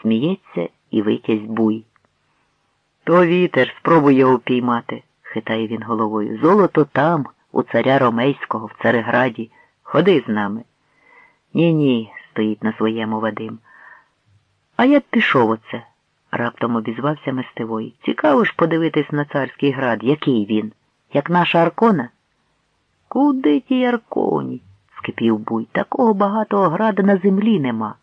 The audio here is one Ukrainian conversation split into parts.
сміється і витязь буй. То вітер, спробуй його піймати, хитає він головою. Золото там, у царя Ромейського, в Цареграді. Ходи з нами. Ні, ні, стоїть на своєму Вадим. А я б пішов оце, раптом обізвався Мистевой. Цікаво ж подивитись на царський град, який він, як наша Аркона? Куди ті Арконі? скипів буй. Такого багатого града на землі нема.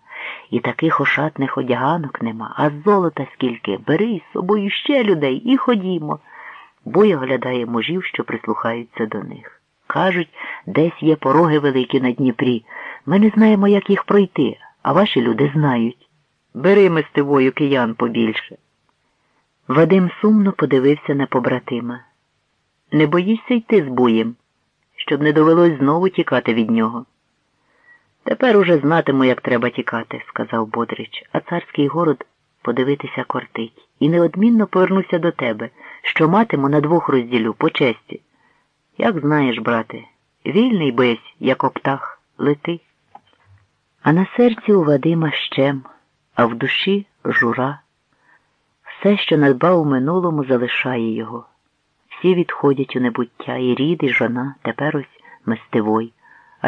І таких ошатних одяганок нема, а золота скільки. Бери з собою ще людей і ходімо. Буй оглядає мужів, що прислухаються до них. Кажуть, десь є пороги великі на Дніпрі. Ми не знаємо, як їх пройти, а ваші люди знають. Бери мистивою киян побільше. Вадим сумно подивився на побратима. Не боїшся йти з буєм, щоб не довелось знову тікати від нього. Тепер уже знатиму, як треба тікати, сказав Бодрич, а царський город подивитися кортить. І неодмінно повернуся до тебе, що матиму на двох розділю по честі. Як знаєш, брате, вільний бись, як оптах, лети. А на серці у Вадима щем, а в душі жура. Все, що надбав у минулому, залишає його. Всі відходять у небуття, і рід, і жона, тепер ось мистивой.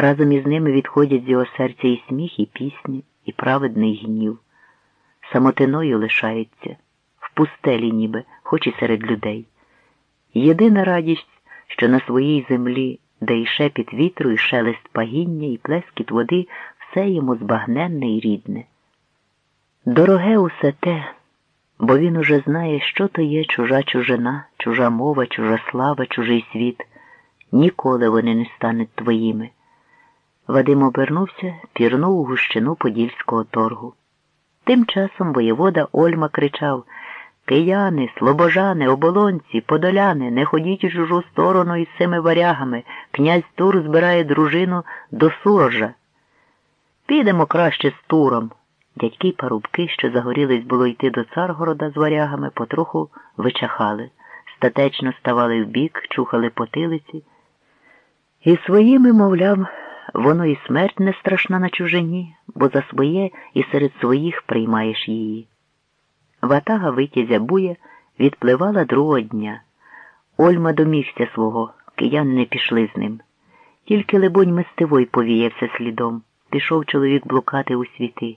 Разом із ними відходять з його серця і сміх, і пісні, і праведний гнів. Самотиною лишається, в пустелі ніби, хоч і серед людей. Єдина радість, що на своїй землі, де і шепіт вітру, і шелест пагіння, і плескіт води, все йому збагненне і рідне. Дороге усе те, бо він уже знає, що то є чужа чужина, чужа мова, чужа слава, чужий світ. Ніколи вони не стануть твоїми. Вадим обернувся, пірнув у гущину Подільського торгу. Тим часом воєвода Ольма кричав Кияни, слобожани, оболонці, подоляни, не ходіть у чужу сторону із цими варягами. Князь Тур збирає дружину до Суржа. Підемо краще з Туром. Дядьки парубки, що загорілись було йти до Царгорода з варягами, потроху вичахали, статечно ставали вбік, чухали потилиці. І своїми, мовляв, воно і смерть не страшна на чужині, бо за своє і серед своїх приймаєш її. Ватага витязя буя відпливала другого дня. Ольма домігся свого, киян не пішли з ним. Тільки, либонь, мистивой повіявся слідом, пішов чоловік блукати у світи.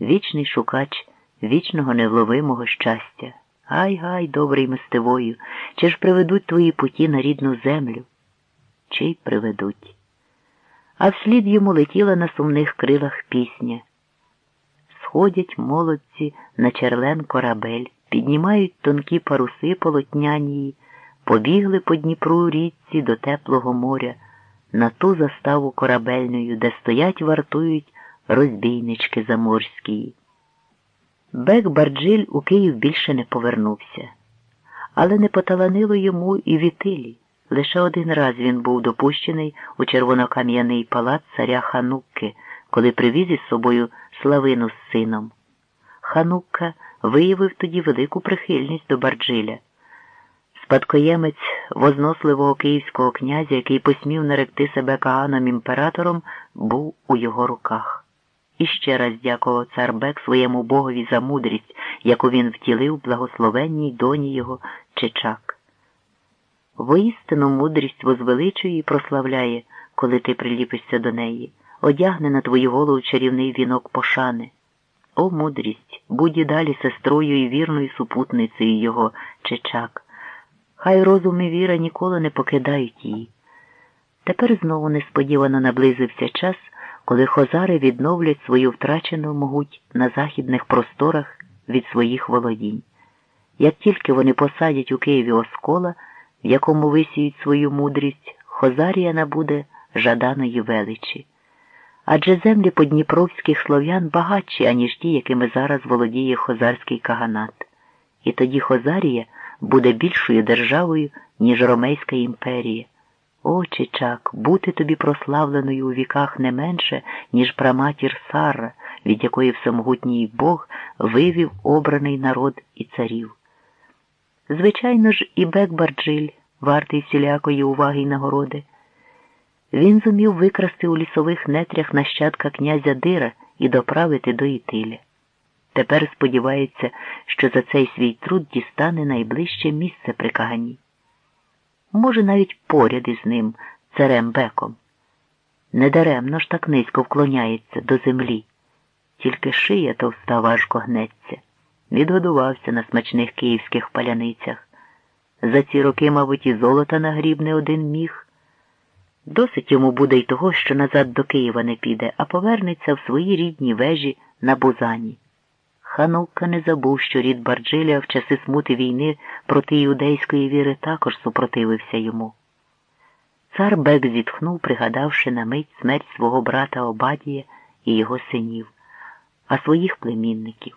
Вічний шукач вічного невловимого щастя. Гай, гай, добрий мистивою, чи ж приведуть твої путі на рідну землю? Чи й приведуть? А вслід йому летіла на сумних крилах пісня. Сходять молодці на черлен корабель, піднімають тонкі паруси полотнянії, побігли по Дніпру річці до теплого моря, на ту заставу корабельною, де стоять, вартують розбійнички заморські. Бек Барджиль у Київ більше не повернувся, але не поталанило йому і вітилі. Лише один раз він був допущений у червонокам'яний палац царя Ханукки, коли привіз із собою славину з сином. Ханукка виявив тоді велику прихильність до Барджиля. Спадкоємець возносливого київського князя, який посмів наректи себе Кааном імператором, був у його руках. І ще раз дякував цар Бек своєму богові за мудрість, яку він втілив благословенній доні його Чечак. Воістину мудрість возвеличує і прославляє, коли ти приліпишся до неї, одягне на твою голову чарівний вінок пошани. О, мудрість, будь і далі сестрою і вірною супутницею його Чечак. Хай розум і віра ніколи не покидають її. Тепер знову несподівано наблизився час, коли хозари відновлять свою втрачену могуть на західних просторах від своїх володінь. Як тільки вони посадять у Києві оскола, в якому висіють свою мудрість, Хозарія набуде жаданої величі. Адже землі подніпровських слов'ян багатші, аніж ті, якими зараз володіє хозарський каганат. І тоді Хозарія буде більшою державою, ніж Ромейська імперія. О, Чичак, бути тобі прославленою у віках не менше, ніж праматір Сара, від якої всемогутній Бог вивів обраний народ і царів. Звичайно ж, і Бек Барджиль, вартий всілякої уваги й нагороди. Він зумів викрасти у лісових нетрях нащадка князя Дира і доправити до Ітиля. Тепер сподівається, що за цей свій труд дістане найближче місце при Кагані. Може, навіть поряд із ним, царем беком. Недаремно ж так низько вклоняється до землі, тільки шия товста важко гнеться, відгодувався на смачних київських паляницях. За ці роки, мабуть, і золота нагріб не один міг. Досить йому буде й того, що назад до Києва не піде, а повернеться в свої рідні вежі на Бузані. Ханука не забув, що рід Барджиля в часи смути війни проти іудейської віри також супротивився йому. Цар Бек зітхнув, пригадавши на мить смерть свого брата Обадія і його синів, а своїх племінників.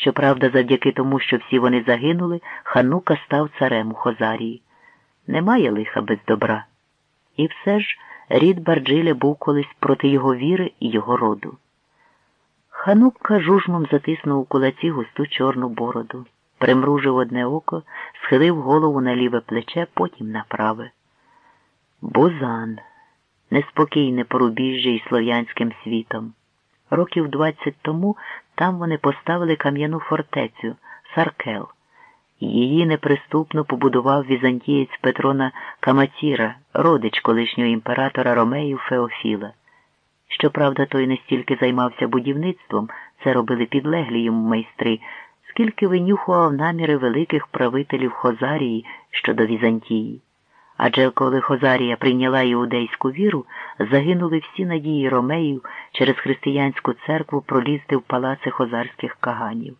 Щоправда, завдяки тому, що всі вони загинули, ханука став царем у Хозарії. Немає лиха без добра. І все ж рід Барджиля був колись проти його віри і його роду. Ханукка жужмом затиснув у кулаці густу чорну бороду, примружив одне око, схилив голову на ліве плече, потім на праве. Бузан, неспокійне порубіжжя із слов'янським світом. Років двадцять тому там вони поставили кам'яну фортецю Саркел. Її неприступно побудував візантієць Петрона Каматіра, родич колишнього імператора Ромеїв Феофіла. Щоправда, той не стільки займався будівництвом, це робили підлеглі йому майстри, скільки винюхував наміри великих правителів Хозарії щодо Візантії. Адже коли Хозарія прийняла іудейську віру, загинули всі надії ромеїв через християнську церкву пролізти в палаци хозарських каганів.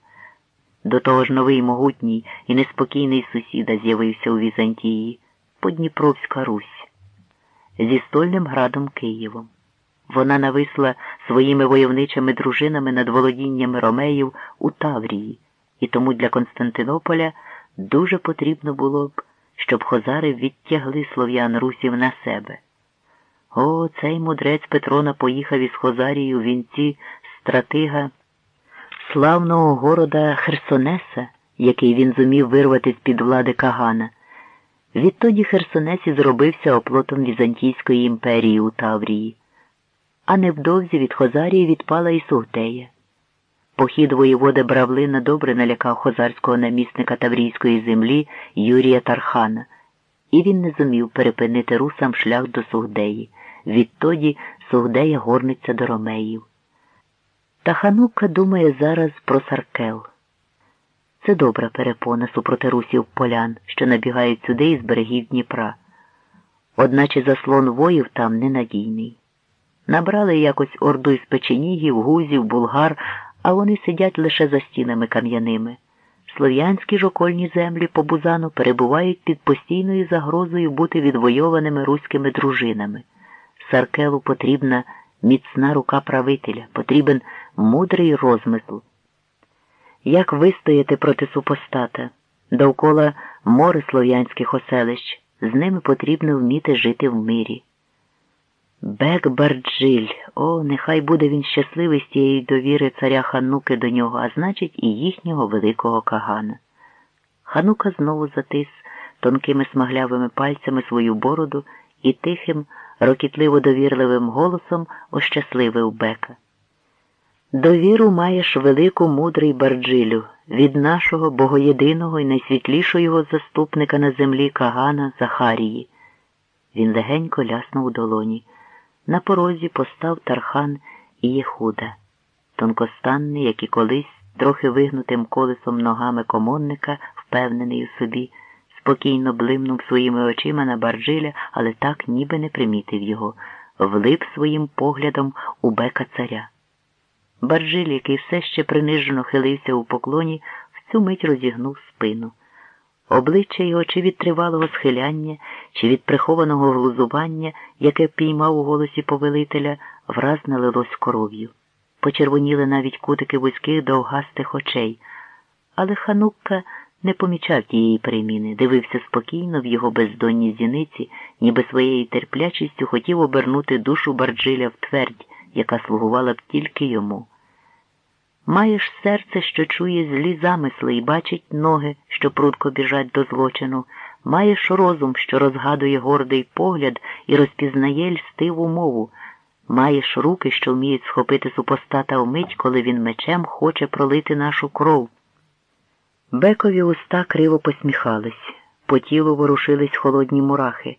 До того ж новий могутній і неспокійний сусіда з'явився у Візантії Подніпровська Русь зі стольним градом Києвом. Вона нависла своїми войовничими дружинами над володіннями ромеїв у Таврії, і тому для Константинополя дуже потрібно було б, щоб хозари відтягли слов'ян русів на себе. О, цей мудрець Петрона поїхав із Хозарії у вінці стратига славного города Херсонеса, який він зумів вирвати з під влади Кагана. Відтоді Херсонес і зробився оплотом Візантійської імперії у Таврії а невдовзі від Хозарії відпала і Сугтея. Похід воєвода Бравлина добре налякав хозарського намісника Таврійської землі Юрія Тархана, і він не зумів перепинити русам шлях до Сугдеї. Відтоді Сугдея горниться до Ромеїв. Та ханука думає зараз про Саркел. Це добра перепона супроти русів полян, що набігають сюди із берегів Дніпра. Одначе заслон воїв там ненадійний. Набрали якось орду із печенігів, гузів, булгар, а вони сидять лише за стінами кам'яними. Слов'янські ж окольні землі по Бузану перебувають під постійною загрозою бути відвойованими руськими дружинами. Саркелу потрібна міцна рука правителя, потрібен мудрий розмисл. Як вистояти проти супостата? Довкола море слов'янських оселищ, з ними потрібно вміти жити в мирі. Бек Барджиль, о, нехай буде він щасливий з тієї довіри царя Хануки до нього, а значить, і їхнього великого кагана. Ханука знову затис тонкими смаглявими пальцями свою бороду і тихим, рокітливо довірливим голосом ощасливив Бека. Довіру маєш велику мудрий Барджилю від нашого богоєдиного і найсвітлішого його заступника на землі Кагана Захарії. Він легенько ляснув у долоні. На порозі постав Тархан і Єхуда, тонкостанний, як і колись, трохи вигнутим колесом ногами комонника, впевнений у собі, спокійно блимнув своїми очима на Барджиля, але так ніби не примітив його, влип своїм поглядом у бека царя. Барджиль, який все ще принижено хилився у поклоні, в цю мить розігнув спину. Обличчя його чи від тривалого схиляння, чи від прихованого глузування, яке піймав у голосі повелителя, враз налилось кров'ю. Почервоніли навіть кутики вузьких довгастих очей, але ханукка не помічав тієї переміни, дивився спокійно в його бездонні зіниці, ніби своєю терплячістю хотів обернути душу Барджиля в твердь, яка слугувала б тільки йому. Маєш серце, що чує злі замисли і бачить ноги, що прудко біжать до злочину, маєш розум, що розгадує гордий погляд і розпізнає льстиву мову, Маєш руки, що вміють схопити супостата вмить, коли він мечем хоче пролити нашу кров. Бекові уста криво посміхались, по тілу ворушились холодні мурахи,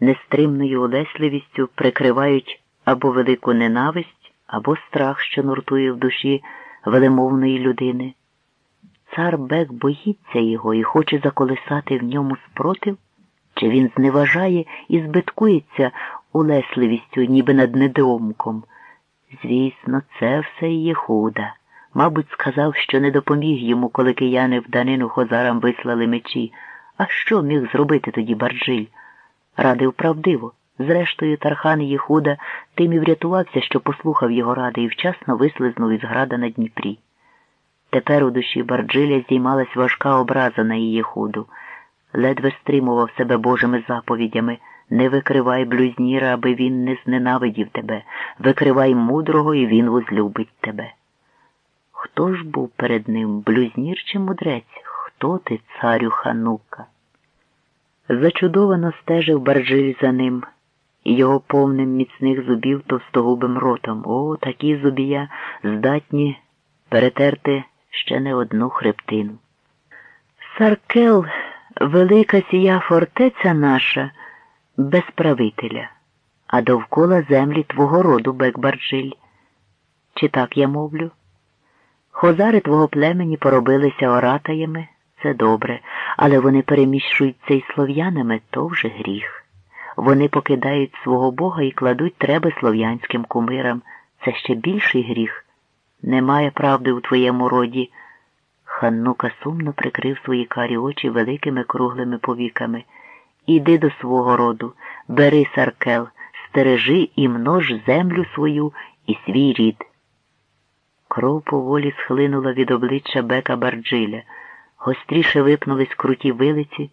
нестримною улесливістю прикривають або велику ненависть, або страх, що нуртує в душі велемовної людини. Цар Бек боїться його і хоче заколисати в ньому спротив, чи він зневажає і збиткується улесливістю, ніби над недоумком. Звісно, це все і є худа. Мабуть, сказав, що не допоміг йому, коли кияни в данину хозарам вислали мечі. А що міг зробити тоді Барджиль? Радив правдиво. Зрештою, Тархан Єхуда тим і врятувався, що послухав його ради і вчасно вислизнув із града на Дніпрі. Тепер у душі Барджиля здіймалась важка образа на її худу. Ледве стримував себе Божими заповідями не викривай блюзніра, аби він не зненавидів тебе, викривай мудрого, і він возлюбить тебе. Хто ж був перед ним, блюзнір чи мудрець? Хто ти, царю ханука? Зачудовано стежив Барджиль за ним його повним міцних зубів товстогубим ротом. О, такі зубія здатні перетерти ще не одну хребтину. Саркел, велика сія фортеця наша, без правителя, а довкола землі твого роду, Бекбарджиль. Чи так я мовлю? Хозари твого племені поробилися оратаями, це добре, але вони переміщуються із слов'янами, то вже гріх. Вони покидають свого Бога і кладуть треби слов'янським кумирам. Це ще більший гріх. Немає правди у твоєму роді. Ханнука сумно прикрив свої карі очі великими круглими повіками. Іди до свого роду, бери саркел, стережи і множ землю свою і свій рід. Кров поволі схлинула від обличчя Бека Барджиля, гостріше випнулись круті вилиці,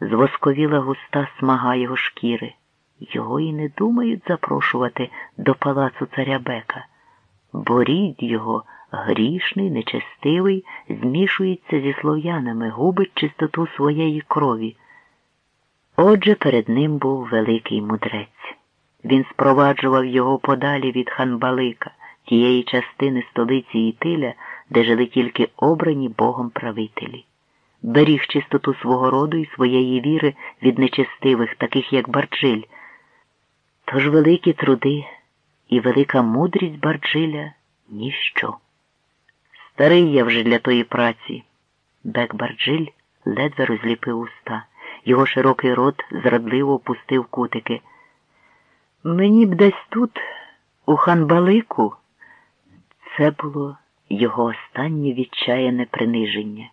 звосковіла густа смага його шкіри. Його і не думають запрошувати до палацу царя Бека, бо рід його грішний, нечестивий, змішується зі слов'янами, губить чистоту своєї крові. Отже, перед ним був великий мудрець. Він спроваджував його подалі від ханбалика, тієї частини столиці Ітиля, де жили тільки обрані Богом правителі. Беріг чистоту свого роду і своєї віри від нечестивих, таких як Барджиль. Тож великі труди і велика мудрість Барджиля ніщо. Старий я вже для тої праці. Бек Барджиль ледве розліпив уста. Його широкий рот зрадливо опустив кутики. Мені б десь тут, у ханбалику, це було його останнє відчаяне приниження.